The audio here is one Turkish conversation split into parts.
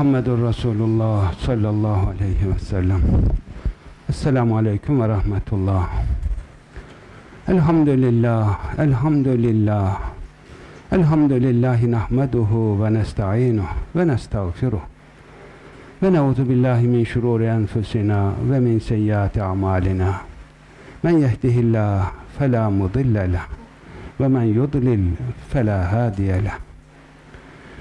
Muhammedur Resulullah sallallahu aleyhi ve sellem. Esselamu aleyküm ve rahmetullah. Elhamdülillah, elhamdülillah. Elhamdülillahi nahmeduhu ve nesta'inuhu ve nestağfiruh. Ve neuzu billahi min şururi enfusina ve min seyyiati a'malina. Men yehdihillah fela mudille ve men yudlil fela.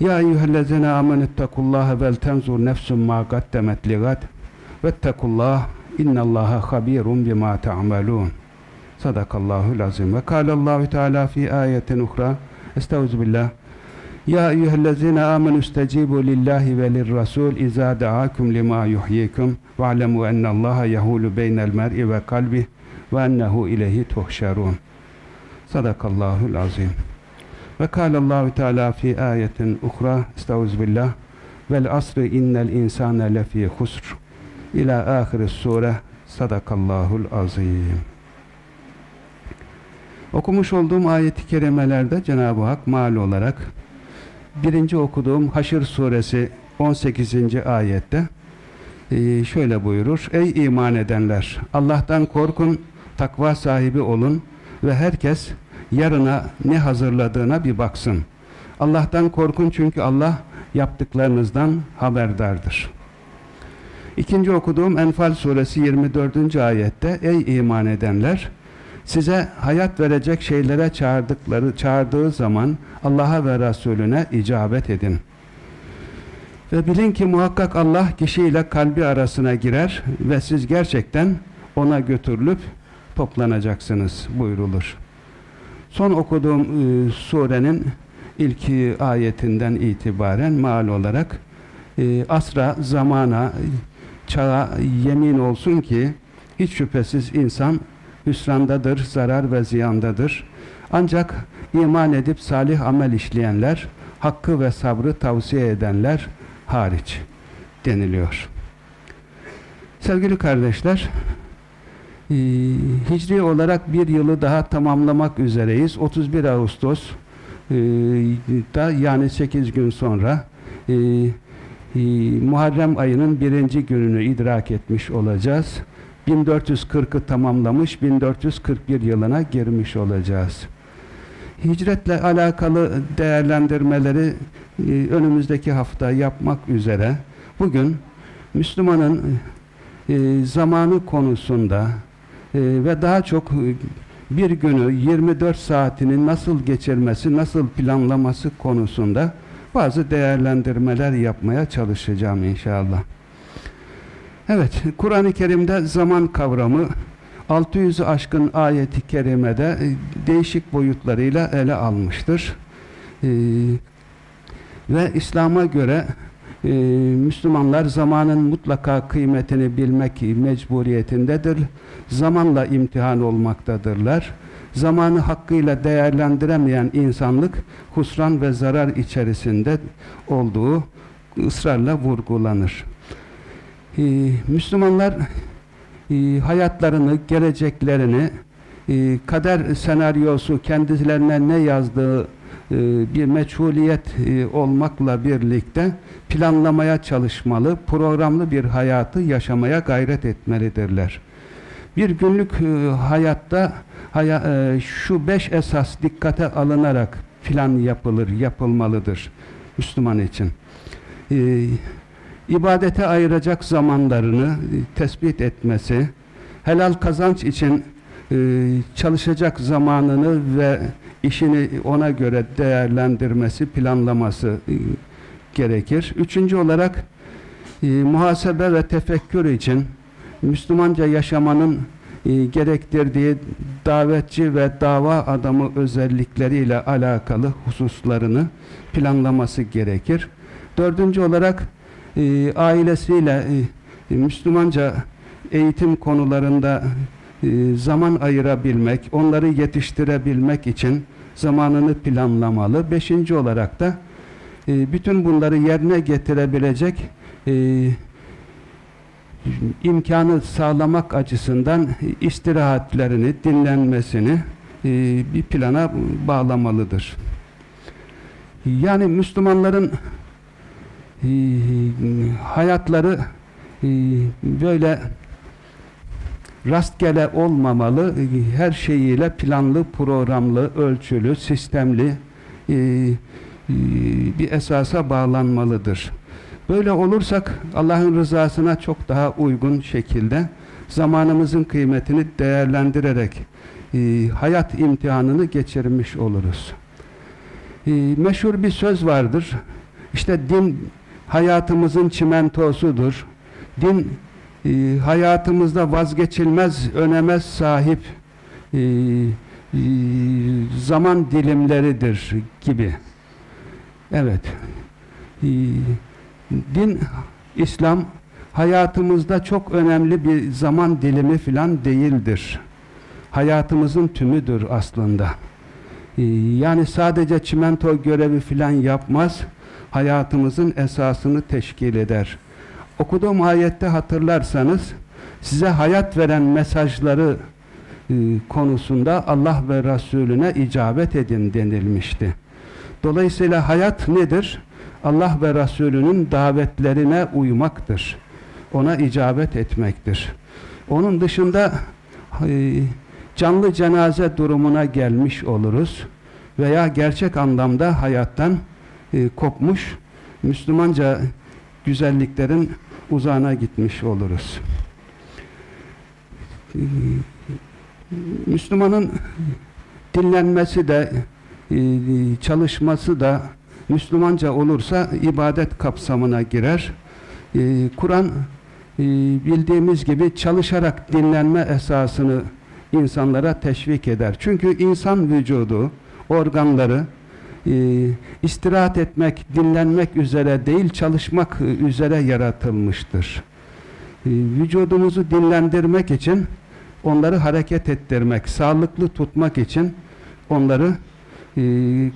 يا أيها الذين آمنوا اتقوا الله ولتنظر نفس ما قدمت لغد واتقوا الله إن الله خبير بما تعملون صدق الله العظيم وقال الله تعالى في آية أخرى استعوذ بالله يا أيها الذين آمنوا استجيبوا لله وللرسول إذا دعاكم لما يحييكم واعلموا أن الله يهول بين المرء وقلبه وأنه إليه تحشرون صدق الله العظيم ve kâlallahu teâlâ fî âyetin ukra estağuzbillah vel asri innel insâne lefî husr ila ahiri sure sadakallahul azim. Okumuş olduğum ayeti kerimelerde Cenab-ı Hak mal olarak birinci okuduğum Haşr suresi 18. ayette e, şöyle buyurur. Ey iman edenler! Allah'tan korkun, takva sahibi olun ve herkes yarına ne hazırladığına bir baksın. Allah'tan korkun çünkü Allah yaptıklarınızdan haberdardır. İkinci okuduğum Enfal suresi 24. ayette Ey iman edenler! Size hayat verecek şeylere çağırdıkları çağırdığı zaman Allah'a ve Resulüne icabet edin. Ve bilin ki muhakkak Allah kişiyle kalbi arasına girer ve siz gerçekten ona götürülüp toplanacaksınız buyrulur. Son okuduğum e, surenin ilk ayetinden itibaren mal olarak e, asra, zamana, çağa yemin olsun ki hiç şüphesiz insan hüsrandadır, zarar ve ziyandadır. Ancak iman edip salih amel işleyenler, hakkı ve sabrı tavsiye edenler hariç deniliyor. Sevgili kardeşler, hicri olarak bir yılı daha tamamlamak üzereyiz. 31 Ağustos e, da yani 8 gün sonra e, e, Muharrem ayının birinci gününü idrak etmiş olacağız. 1440'ı tamamlamış, 1441 yılına girmiş olacağız. Hicretle alakalı değerlendirmeleri önümüzdeki hafta yapmak üzere bugün Müslümanın zamanı konusunda ve daha çok bir günü 24 saatini nasıl geçirmesi, nasıl planlaması konusunda bazı değerlendirmeler yapmaya çalışacağım inşallah. Evet, Kur'an-ı Kerim'de zaman kavramı 600'ü aşkın ayeti kerimede değişik boyutlarıyla ele almıştır. Ee, ve İslam'a göre e, Müslümanlar zamanın mutlaka kıymetini bilmek mecburiyetindedir. Zamanla imtihan olmaktadırlar. Zamanı hakkıyla değerlendiremeyen insanlık husran ve zarar içerisinde olduğu ısrarla vurgulanır. Ee, Müslümanlar e, hayatlarını, geleceklerini e, kader senaryosu kendilerine ne yazdığı bir meçhuliyet e, olmakla birlikte planlamaya çalışmalı, programlı bir hayatı yaşamaya gayret etmelidirler. Bir günlük e, hayatta haya, e, şu beş esas dikkate alınarak plan yapılır, yapılmalıdır Müslüman için. E, ibadete ayıracak zamanlarını e, tespit etmesi, helal kazanç için e, çalışacak zamanını ve işini ona göre değerlendirmesi, planlaması e, gerekir. Üçüncü olarak e, muhasebe ve tefekkür için Müslümanca yaşamanın e, gerektirdiği davetçi ve dava adamı özellikleriyle alakalı hususlarını planlaması gerekir. Dördüncü olarak ailesiyle Müslümanca eğitim konularında zaman ayırabilmek, onları yetiştirebilmek için zamanını planlamalı. Beşinci olarak da e, bütün bunları yerine getirebilecek e, imkanı sağlamak açısından istirahatlerini, dinlenmesini e, bir plana bağlamalıdır. Yani Müslümanların e, hayatları e, böyle rastgele olmamalı, her şeyiyle planlı, programlı, ölçülü, sistemli e, e, bir esasa bağlanmalıdır. Böyle olursak Allah'ın rızasına çok daha uygun şekilde zamanımızın kıymetini değerlendirerek e, hayat imtihanını geçirmiş oluruz. E, meşhur bir söz vardır. İşte din hayatımızın çimentosudur. Din e, hayatımızda vazgeçilmez öneme sahip e, zaman dilimleridir gibi. Evet. Din, İslam hayatımızda çok önemli bir zaman dilimi filan değildir. Hayatımızın tümüdür aslında. Yani sadece çimento görevi filan yapmaz, hayatımızın esasını teşkil eder. Okuduğum ayette hatırlarsanız size hayat veren mesajları e, konusunda Allah ve Resulüne icabet edin denilmişti. Dolayısıyla hayat nedir? Allah ve Resulünün davetlerine uymaktır. Ona icabet etmektir. Onun dışında e, canlı cenaze durumuna gelmiş oluruz veya gerçek anlamda hayattan e, kopmuş Müslümanca güzelliklerin uzağına gitmiş oluruz. Müslümanın dinlenmesi de e, çalışması da Müslümanca olursa ibadet kapsamına girer. E, Kur'an e, bildiğimiz gibi çalışarak dinlenme esasını insanlara teşvik eder. Çünkü insan vücudu, organları istirahat etmek, dinlenmek üzere değil, çalışmak üzere yaratılmıştır. vücudumuzu dinlendirmek için onları hareket ettirmek, sağlıklı tutmak için onları e,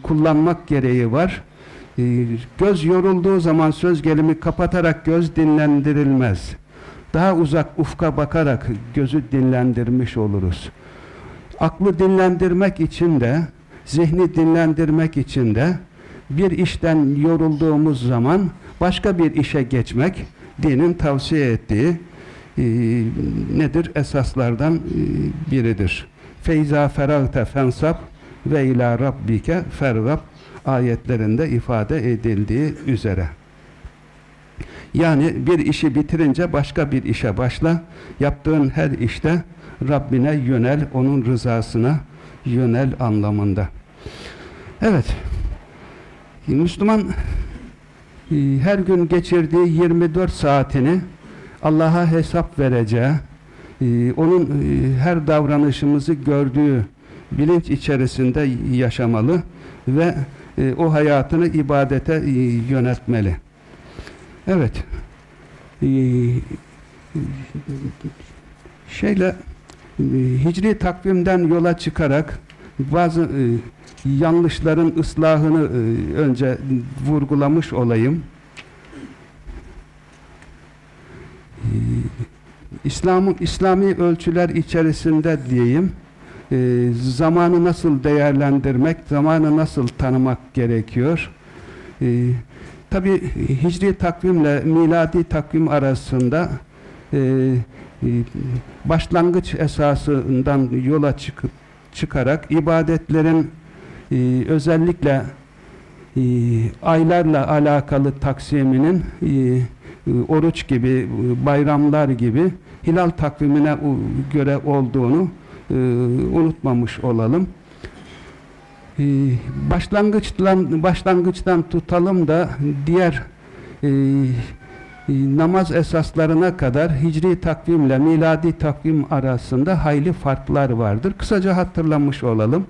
kullanmak gereği var. E, göz yorulduğu zaman söz gelimi kapatarak göz dinlendirilmez. Daha uzak ufka bakarak gözü dinlendirmiş oluruz. Aklı dinlendirmek için de, zihni dinlendirmek için de bir işten yorulduğumuz zaman başka bir işe geçmek dinin tavsiye ettiği e, nedir? Esaslardan e, biridir. Feyza feragte fensab ve ila rabbike fergab ayetlerinde ifade edildiği üzere. Yani bir işi bitirince başka bir işe başla. Yaptığın her işte Rabbine yönel, onun rızasına yönel anlamında. Evet. Müslüman e, her gün geçirdiği 24 saatini Allah'a hesap vereceği, e, onun e, her davranışımızı gördüğü bilinç içerisinde yaşamalı ve o hayatını ibadete yönetmeli. Evet. Şeyle hicri takvimden yola çıkarak bazı yanlışların ıslahını önce vurgulamış olayım. İslam İslami ölçüler içerisinde diyeyim e, zamanı nasıl değerlendirmek, zamanı nasıl tanımak gerekiyor. E, Tabi hicri takvimle miladi takvim arasında e, e, başlangıç esasından yola çıkıp çıkarak ibadetlerin e, özellikle e, aylarla alakalı taksiminin e, e, oruç gibi, bayramlar gibi hilal takvimine göre olduğunu e, unutmamış olalım. E, başlangıçtan, başlangıçtan tutalım da diğer namaz esaslarına kadar hicri takvimle miladi takvim arasında hayli farklar vardır. Kısaca hatırlamış olalım.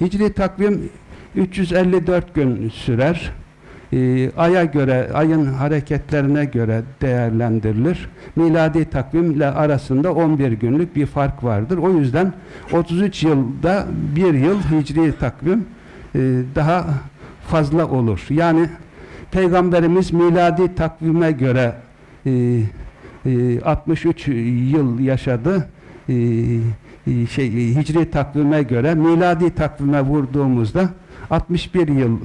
Hicri takvim 354 gün sürer e, aya göre, ayın hareketlerine göre değerlendirilir. Miladi takvimle arasında 11 günlük bir fark vardır. O yüzden 33 yılda bir yıl hicri takvim e, daha fazla olur. Yani Peygamberimiz miladi takvime göre e, e, 63 yıl yaşadı. E, e, şey hicri takvime göre miladi takvime vurduğumuzda 61 yıl e,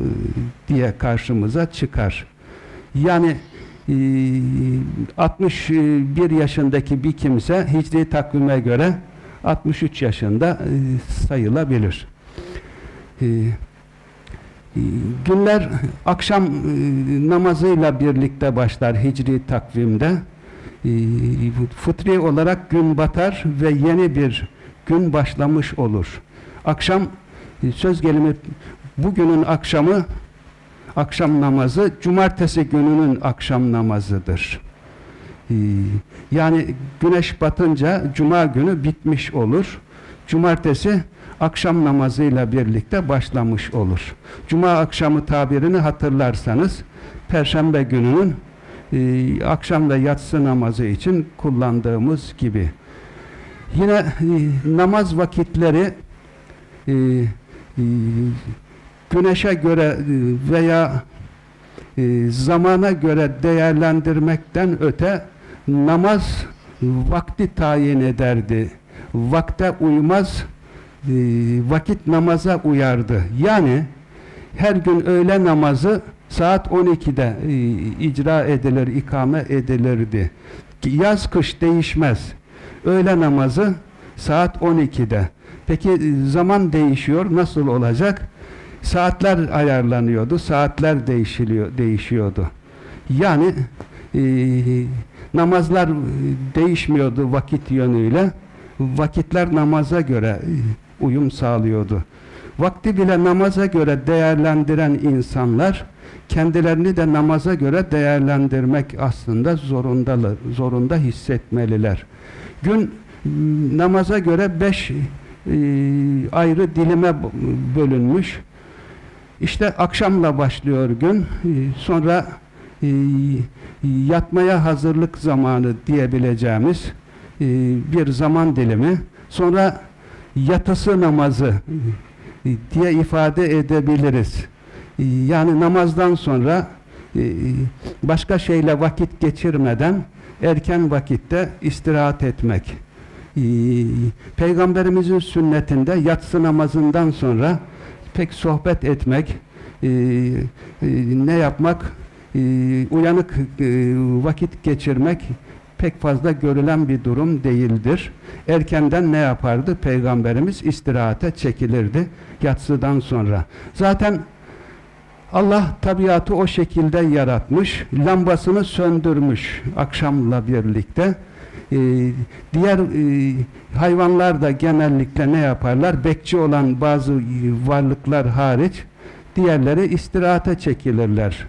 diye karşımıza çıkar. Yani 61 e, yaşındaki bir kimse hicri takvime göre 63 yaşında sayılabilir. Günler akşam namazıyla birlikte başlar hicri takvimde. Fıtri olarak gün batar ve yeni bir gün başlamış olur. Akşam söz gelimi bugünün akşamı akşam namazı cumartesi gününün akşam namazıdır. Yani güneş batınca cuma günü bitmiş olur. Cumartesi akşam namazıyla birlikte başlamış olur. Cuma akşamı tabirini hatırlarsanız Perşembe gününün e, akşam ve yatsı namazı için kullandığımız gibi. Yine e, namaz vakitleri e, e, güneşe göre e, veya e, zamana göre değerlendirmekten öte namaz vakti tayin ederdi. Vakte uymaz, e, vakit namaza uyardı. Yani her gün öğle namazı saat 12'de e, icra edilir, ikame edilirdi. Yaz kış değişmez. Öğle namazı saat 12'de. Peki e, zaman değişiyor. Nasıl olacak? Saatler ayarlanıyordu. Saatler değişiliyor, değişiyordu. Yani e, namazlar değişmiyordu vakit yönüyle. Vakitler namaza göre e, uyum sağlıyordu. Vakti bile namaza göre değerlendiren insanlar kendilerini de namaza göre değerlendirmek aslında zorundalar, zorunda hissetmeliler. Gün namaza göre beş e, ayrı dilime bölünmüş. İşte akşamla başlıyor gün. E, sonra yatmaya hazırlık zamanı diyebileceğimiz bir zaman dilimi. Sonra yatısı namazı diye ifade edebiliriz. Yani namazdan sonra başka şeyle vakit geçirmeden erken vakitte istirahat etmek. Ee, Peygamberimizin sünnetinde yatsı namazından sonra pek sohbet etmek, e, e, ne yapmak, uyanık vakit geçirmek pek fazla görülen bir durum değildir. Erkenden ne yapardı? Peygamberimiz istirahate çekilirdi yatsıdan sonra. Zaten Allah tabiatı o şekilde yaratmış, lambasını söndürmüş akşamla birlikte. Ee, diğer e, hayvanlar da genellikle ne yaparlar? Bekçi olan bazı varlıklar hariç diğerleri istirahate çekilirler.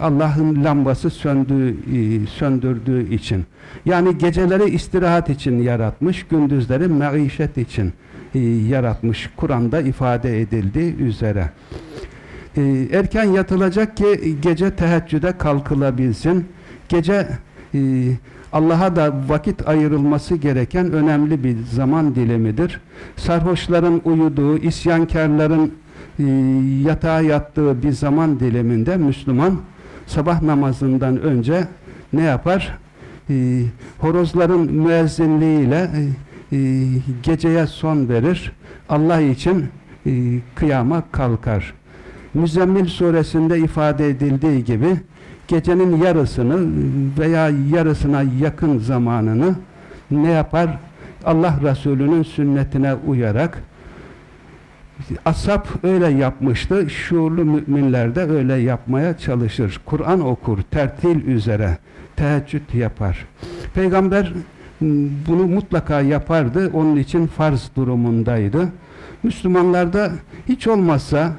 Allah'ın lambası söndüğü, e, söndürdüğü için. Yani geceleri istirahat için yaratmış, gündüzleri maişet için e, yaratmış. Kur'an'da ifade edildiği üzere. E, erken yatılacak ki gece teheccüde kalkılabilsin. Gece e, Allah'a da vakit ayrılması gereken önemli bir zaman dilimidir. Sarhoşların uyuduğu, isyankarların e, yatağa yattığı bir zaman diliminde Müslüman sabah namazından önce ne yapar? E, horozların müezzinliğiyle geceye son verir. Allah için kıyama kalkar. Müzzemmil suresinde ifade edildiği gibi gecenin yarısını veya yarısına yakın zamanını ne yapar? Allah Resulü'nün sünnetine uyarak Ashab öyle yapmıştı. Şuurlu müminler de öyle yapmaya çalışır. Kur'an okur, tertil üzere teheccüd yapar. Peygamber bunu mutlaka yapardı. Onun için farz durumundaydı. Müslümanlarda hiç olmazsa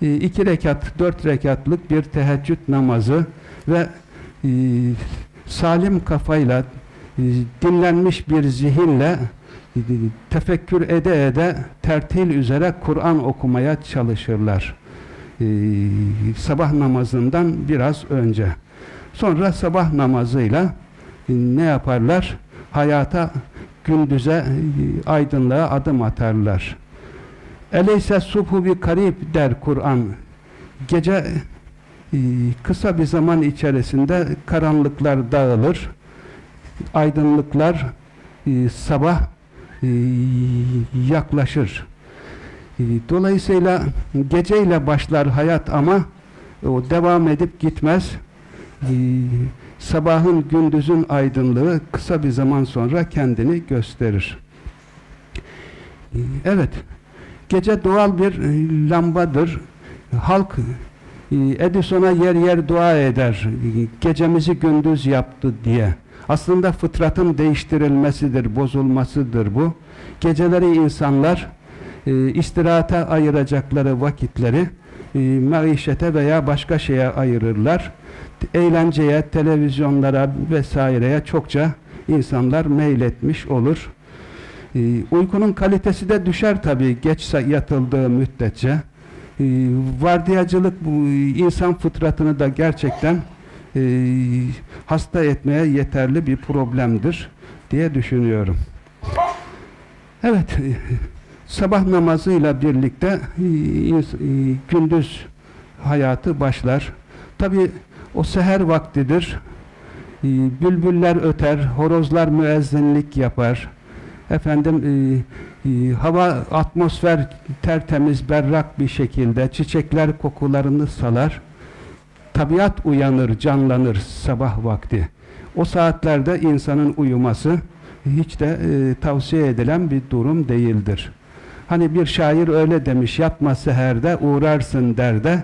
iki rekat, dört rekatlık bir teheccüd namazı ve e, salim kafayla e, dinlenmiş bir zihinle e, tefekkür ede ede tertil üzere Kur'an okumaya çalışırlar. sabah namazından biraz önce. Sonra sabah namazıyla ne yaparlar? Hayata, gündüze, e, aydınlığa adım atarlar. Eleyse subhu bir karib der Kur'an. Gece e, kısa bir zaman içerisinde karanlıklar dağılır. Aydınlıklar e, sabah e, yaklaşır. Dolayısıyla geceyle başlar hayat ama o devam edip gitmez. Sabahın gündüzün aydınlığı kısa bir zaman sonra kendini gösterir. Evet, gece doğal bir e, lambadır. Halk e, Edison'a yer yer dua eder. Gecemizi gündüz yaptı diye. Aslında fıtratın değiştirilmesidir, bozulmasıdır bu. Geceleri insanlar e, istirahata ayıracakları vakitleri e, maişete veya başka şeye ayırırlar. Eğlenceye, televizyonlara vesaireye çokça insanlar meyletmiş olur. E, uykunun kalitesi de düşer tabii geç yatıldığı müddetçe. E, vardiyacılık bu insan fıtratını da gerçekten e, hasta etmeye yeterli bir problemdir diye düşünüyorum. Evet, e, sabah namazıyla birlikte e, e, gündüz hayatı başlar. Tabi o seher vaktidir. E, bülbüller öter, horozlar müezzinlik yapar. Efendim e, e, hava, atmosfer tertemiz, berrak bir şekilde çiçekler kokularını salar tabiat uyanır, canlanır sabah vakti. O saatlerde insanın uyuması hiç de e, tavsiye edilen bir durum değildir. Hani bir şair öyle demiş, yatma seherde, uğrarsın derde,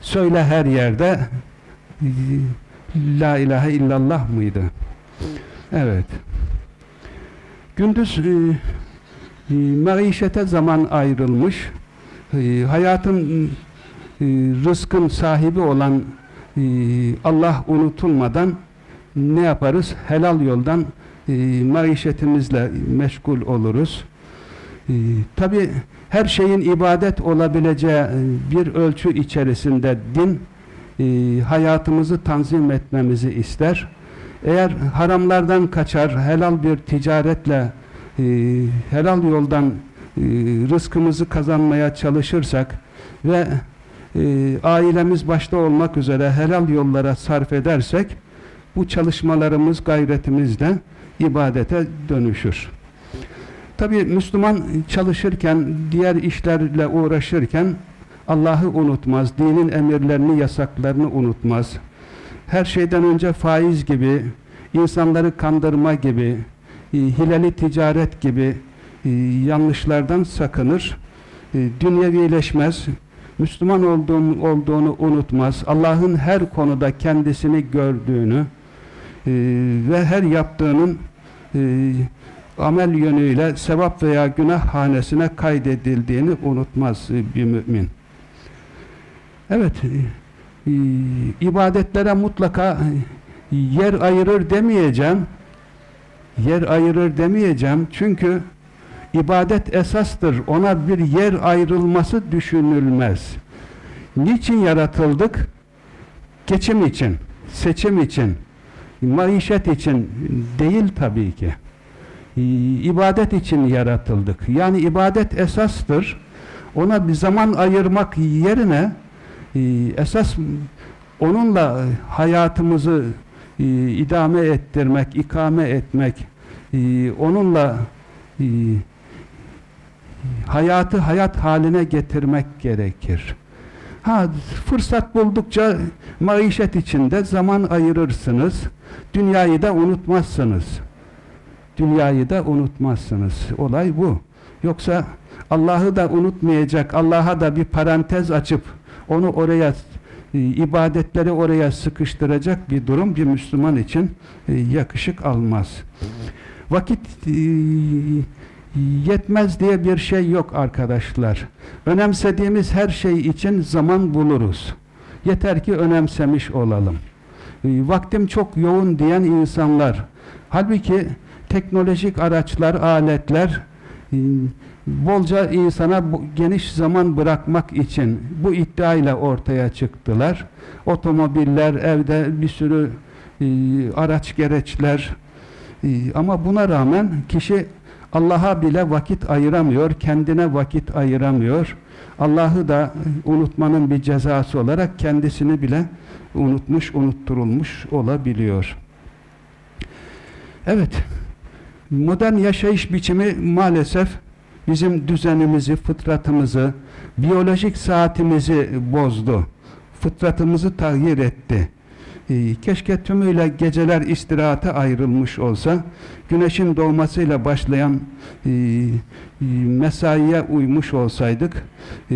söyle her yerde, e, la ilahe illallah mıydı? Evet. Gündüz e, e, maişete zaman ayrılmış, e, hayatın e, rızkın sahibi olan ee, Allah unutulmadan ne yaparız? Helal yoldan e, maişetimizle meşgul oluruz. E, Tabi her şeyin ibadet olabileceği e, bir ölçü içerisinde din e, hayatımızı tanzim etmemizi ister. Eğer haramlardan kaçar, helal bir ticaretle e, helal yoldan e, rızkımızı kazanmaya çalışırsak ve e, ailemiz başta olmak üzere helal yollara sarf edersek bu çalışmalarımız, gayretimiz de ibadete dönüşür. Tabi Müslüman çalışırken, diğer işlerle uğraşırken Allah'ı unutmaz, dinin emirlerini, yasaklarını unutmaz. Her şeyden önce faiz gibi, insanları kandırma gibi, e, hileli ticaret gibi e, yanlışlardan sakınır, e, dünyevileşmez, Müslüman olduğunu, olduğunu unutmaz. Allah'ın her konuda kendisini gördüğünü ve her yaptığının amel yönüyle sevap veya günah hanesine kaydedildiğini unutmaz bir mümin. Evet, ibadetlere mutlaka yer ayırır demeyeceğim. Yer ayırır demeyeceğim. Çünkü ibadet esastır. Ona bir yer ayrılması düşünülmez. Niçin yaratıldık? Geçim için, seçim için, maişet için değil tabii ki. İbadet için yaratıldık. Yani ibadet esastır. Ona bir zaman ayırmak yerine esas onunla hayatımızı idame ettirmek, ikame etmek, onunla hayatı hayat haline getirmek gerekir. Ha, fırsat buldukça maişet içinde zaman ayırırsınız. Dünyayı da unutmazsınız. Dünyayı da unutmazsınız. Olay bu. Yoksa Allah'ı da unutmayacak, Allah'a da bir parantez açıp onu oraya e, ibadetleri oraya sıkıştıracak bir durum bir Müslüman için e, yakışık almaz. Vakit e, yetmez diye bir şey yok arkadaşlar. Önemsediğimiz her şey için zaman buluruz. Yeter ki önemsemiş olalım. Vaktim çok yoğun diyen insanlar. Halbuki teknolojik araçlar, aletler bolca insana geniş zaman bırakmak için bu iddiayla ortaya çıktılar. Otomobiller, evde bir sürü e, araç gereçler e, ama buna rağmen kişi Allah'a bile vakit ayıramıyor, kendine vakit ayıramıyor. Allah'ı da unutmanın bir cezası olarak kendisini bile unutmuş, unutturulmuş olabiliyor. Evet, modern yaşayış biçimi maalesef bizim düzenimizi, fıtratımızı, biyolojik saatimizi bozdu. Fıtratımızı tahir etti. Ee, keşke tümüyle geceler istirahate ayrılmış olsa, güneşin doğmasıyla başlayan e, e, mesaiye uymuş olsaydık, e,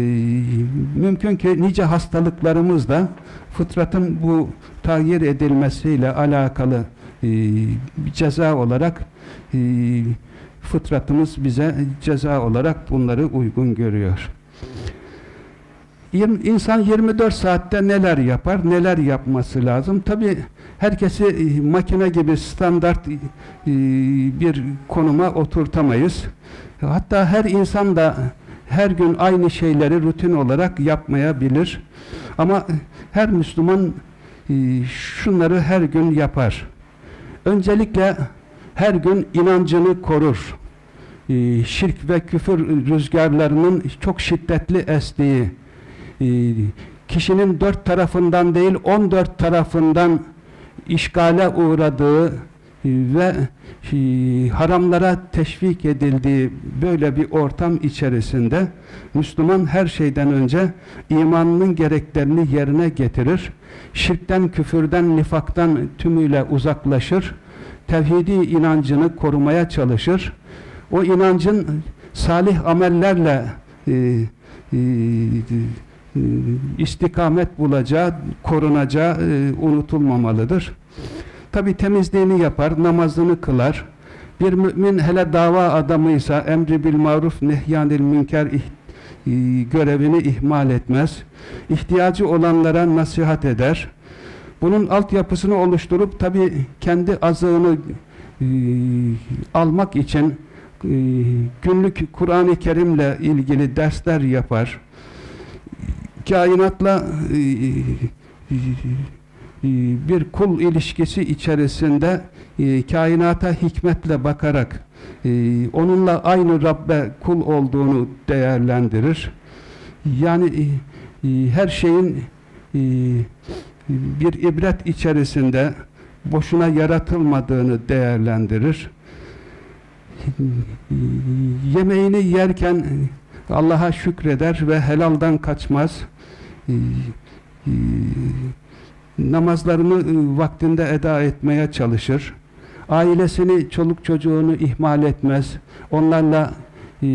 mümkün ki nice hastalıklarımız da fıtratın bu tahir edilmesiyle alakalı bir ceza olarak fıtratımız bize ceza olarak bunları uygun görüyor. İnsan 24 saatte neler yapar, neler yapması lazım? Tabi herkesi e, makine gibi standart e, bir konuma oturtamayız. Hatta her insan da her gün aynı şeyleri rutin olarak yapmayabilir. Ama her Müslüman e, şunları her gün yapar. Öncelikle her gün inancını korur. Şirk ve küfür rüzgarlarının çok şiddetli estiği, ee, kişinin dört tarafından değil on dört tarafından işgale uğradığı e, ve haramlara teşvik edildiği böyle bir ortam içerisinde Müslüman her şeyden önce imanının gereklerini yerine getirir. Şirkten, küfürden, nifaktan tümüyle uzaklaşır. Tevhidi inancını korumaya çalışır. O inancın salih amellerle e, e, e, istikamet bulacağı, korunacağı e, unutulmamalıdır. Tabi temizliğini yapar, namazını kılar. Bir mümin hele dava adamıysa emri bil maruf nehyanil münker e, görevini ihmal etmez. İhtiyacı olanlara nasihat eder. Bunun altyapısını oluşturup tabi kendi azığını e, almak için e, günlük Kur'an-ı Kerim'le ilgili dersler yapar kainatla e, e, e, bir kul ilişkisi içerisinde kainata hikmetle bakarak onunla aynı Rabbe kul olduğunu değerlendirir. Yani her şeyin bir ibret içerisinde boşuna yaratılmadığını değerlendirir. Yemeğini yerken Allah'a şükreder ve helaldan kaçmaz. Namazlarını vaktinde eda etmeye çalışır. Ailesini, çoluk çocuğunu ihmal etmez. Onlarla e,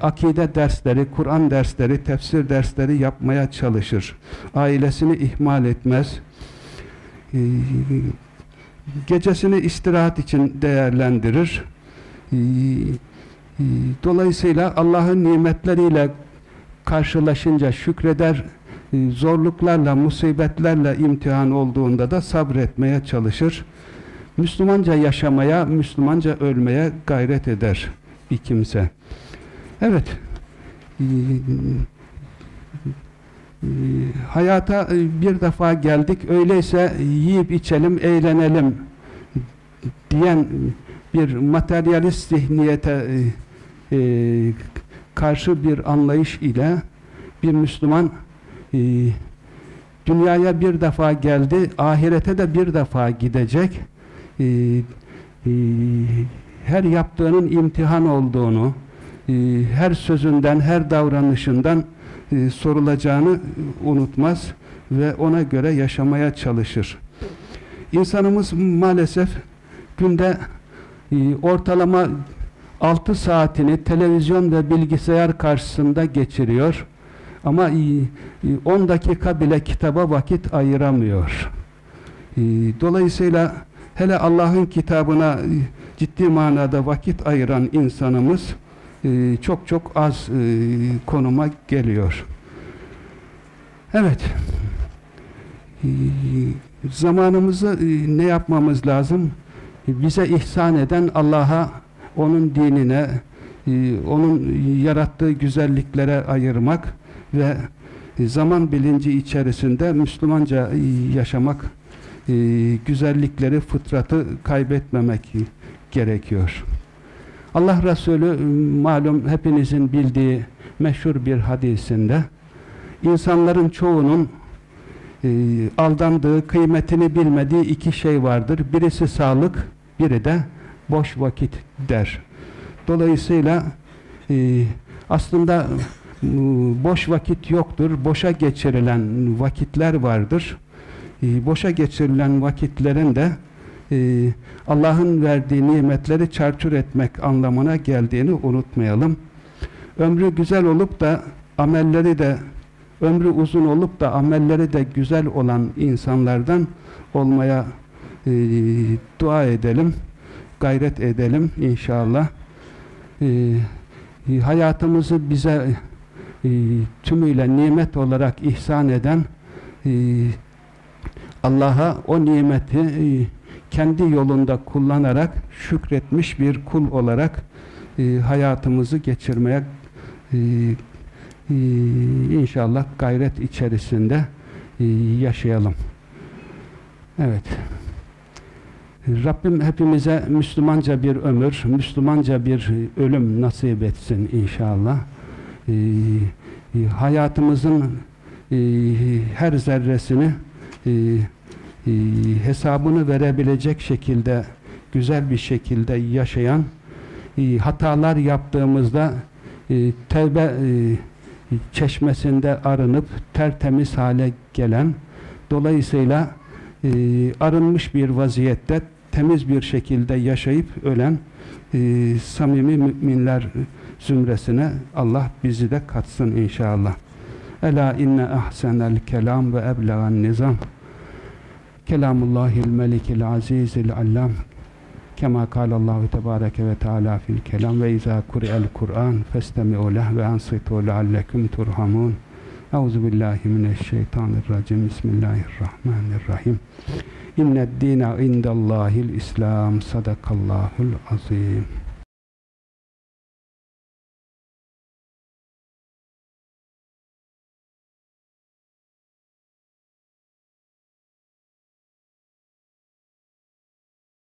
akide dersleri, Kur'an dersleri, tefsir dersleri yapmaya çalışır. Ailesini ihmal etmez. gecesini istirahat için değerlendirir. dolayısıyla Allah'ın nimetleriyle karşılaşınca şükreder, e, zorluklarla, musibetlerle imtihan olduğunda da sabretmeye çalışır. Müslümanca yaşamaya, Müslümanca ölmeye gayret eder bir kimse. Evet, e, e, hayata bir defa geldik, öyleyse yiyip içelim, eğlenelim diyen bir materyalist zihniyete karşı bir anlayış ile bir Müslüman e, dünyaya bir defa geldi, ahirete de bir defa gidecek. E, e, her yaptığının imtihan olduğunu, e, her sözünden, her davranışından e, sorulacağını unutmaz ve ona göre yaşamaya çalışır. İnsanımız maalesef günde e, ortalama 6 saatini televizyon ve bilgisayar karşısında geçiriyor. Ama 10 dakika bile kitaba vakit ayıramıyor. Dolayısıyla hele Allah'ın kitabına ciddi manada vakit ayıran insanımız çok çok az konuma geliyor. Evet. Zamanımızı ne yapmamız lazım? Bize ihsan eden Allah'a onun dinine, e, onun yarattığı güzelliklere ayırmak ve e, zaman bilinci içerisinde Müslümanca e, yaşamak, e, güzellikleri, fıtratı kaybetmemek gerekiyor. Allah Resulü malum hepinizin bildiği meşhur bir hadisinde insanların çoğunun aldandığı, kıymetini bilmediği iki şey vardır. Birisi sağlık, biri de boş vakit der. Dolayısıyla aslında boş vakit yoktur. Boşa geçirilen vakitler vardır. E, boşa geçirilen vakitlerin de e, Allah'ın verdiği nimetleri çarçur etmek anlamına geldiğini unutmayalım. Ömrü güzel olup da amelleri de ömrü uzun olup da amelleri de güzel olan insanlardan olmaya e, dua edelim, gayret edelim inşallah. E, hayatımızı bize e, tümüyle nimet olarak ihsan eden e, Allah'a o nimeti e, kendi yolunda kullanarak şükretmiş bir kul olarak e, hayatımızı geçirmeye e, e, inşallah gayret içerisinde e, yaşayalım. Evet. Rabbim hepimize Müslümanca bir ömür, Müslümanca bir ölüm nasip etsin inşallah. Ee, e, hayatımızın e, her zerresini e, e, hesabını verebilecek şekilde güzel bir şekilde yaşayan e, hatalar yaptığımızda e, tevbe e, çeşmesinde arınıp tertemiz hale gelen dolayısıyla arınmış bir vaziyette temiz bir şekilde yaşayıp ölen samimi müminler zümresine Allah bizi de katsın inşallah. Ela inne ahsenel kelam ve eblegan nizam. Kelamullahil melikil azizil allam. Kema kâlallahu tebâreke ve teâlâ fil kelam ve izâ kuri'el Kur'an festemi'u leh ve ansitû leallekum turhamun. Euzu billahi mineşşeytanirracim. Bismillahirrahmanirrahim. İnned dîne indallâhil İslam. Sadakallâhul azîm.